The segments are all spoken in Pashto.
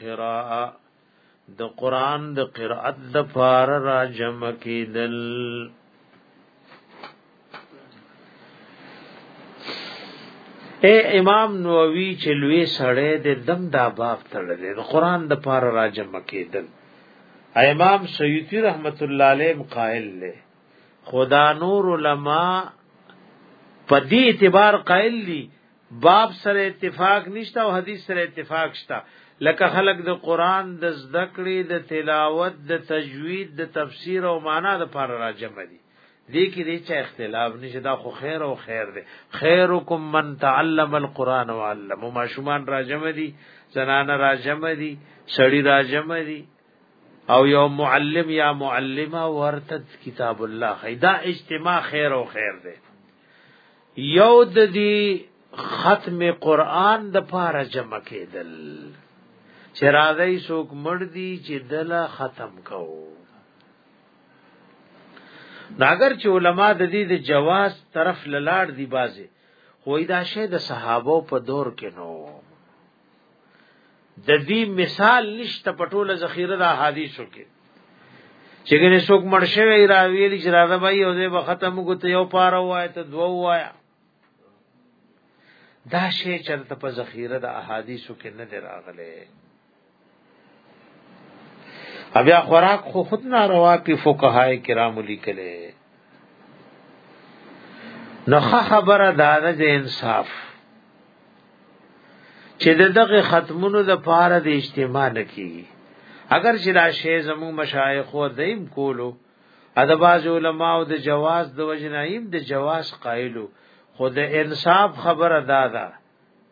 قراءه د قران د قرأت د فار را جمع کیدل اے امام نووي چې لوی سړی د دم دا باب تړلې د قران د فار را جمع کیدل امام سیوطی رحمت الله علیه قائل له خدا نور علما په دې اعتبار قائل دي باب سره اتفاق نشته او حدیث سره اتفاق شته لکه خلق د قران د زده کړې د تلاوت د تجوید د تفسیر او معنا د پر راجم دي دې کې دې چې اختلاف نشي دا خو خیر او خیر دی خیرکم من تعلم القرآن وعلم ما شومان راجم دي زنانه راجم دي سړی راجم دي او یو معلم یا معلمه ورته کتاب الله خیدا اجتماع خیر او خیر دی یو د دې ختم قران د پاره جمع کېدل چې راځي څوک مړ دي چې دلا ختم کوو ناګر چې علما د دې د جواز طرف لاړ دي بازي خو دا شی د صحابه په دور کې نو د دې مثال نشته په ټوله ذخیره د احادیثو کې چې ګنې څوک مړ شوی راویل چې راځه به یو ځای به ختم کو ته یو پاره وای ته دوه وای دا شی چرته په ذخیره د احادیثو کې نه دراغله بیا خوراک خو خود ناروا پی فقهای کرام لیکلې نو خبره دا ده چې انصاف چې دغه ختمونو د پاره د اجتماع نکي اگر چې دا شی زمو مشایخ و دیم کولو ادباز علماء او د جواز د وجنایم د جواز قائلو خود انصاف خبره دادا دا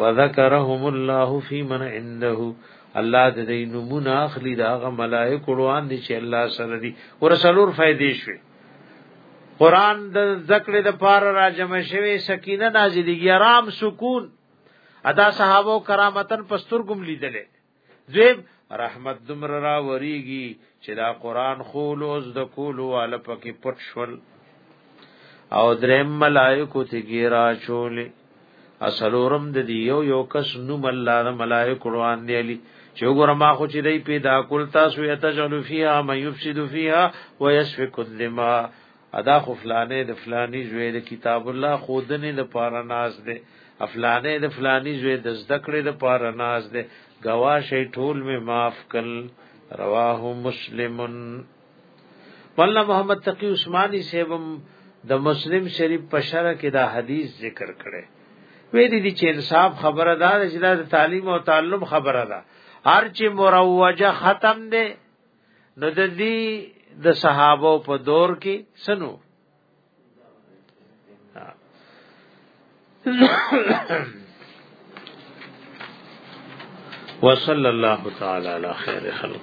وذکرهم الله فی من عنده الله د دې نمونه اخلي دا غ ملائک وړاند دي چې الله سره دي ورسلور فائدې شوي قران د ذکر د پار را جمع شوی سکینه نازلېږي آرام سکون ادا صحابه کرامتن پستر ګم لیدلې زیب رحمت دمر را وریږي چې دا قران خولوز د کولو ال پکې پټ شول او درم ملائکو ته ګیرا چولې اصلورم د دی یو یو کس نو مله د ملائکو روان دی علی چې وګوره ما خو چې دی پیدا کول تاسو یتجلو فیها مې یفسد فیها ويسفک الدماء ادا خو فلانه د فلانی زوی د کتاب الله خودنه د پاره ناز ده افلانه د فلانی زوی د زده کړې د پاره ناز ده گواشه ټول می معاف کل رواه مسلمن والله محمد تقی عثماني سیبم د مسلم شریف په شرع کې دا حدیث ذکر کړي وې دي چې انصاف خبره ده چې د تعلیم او تعلم خبره ده هر چې مروجه ختم ده نو د دې د صحابه په دور کې سنو وصلى الله تعالى على خير خلق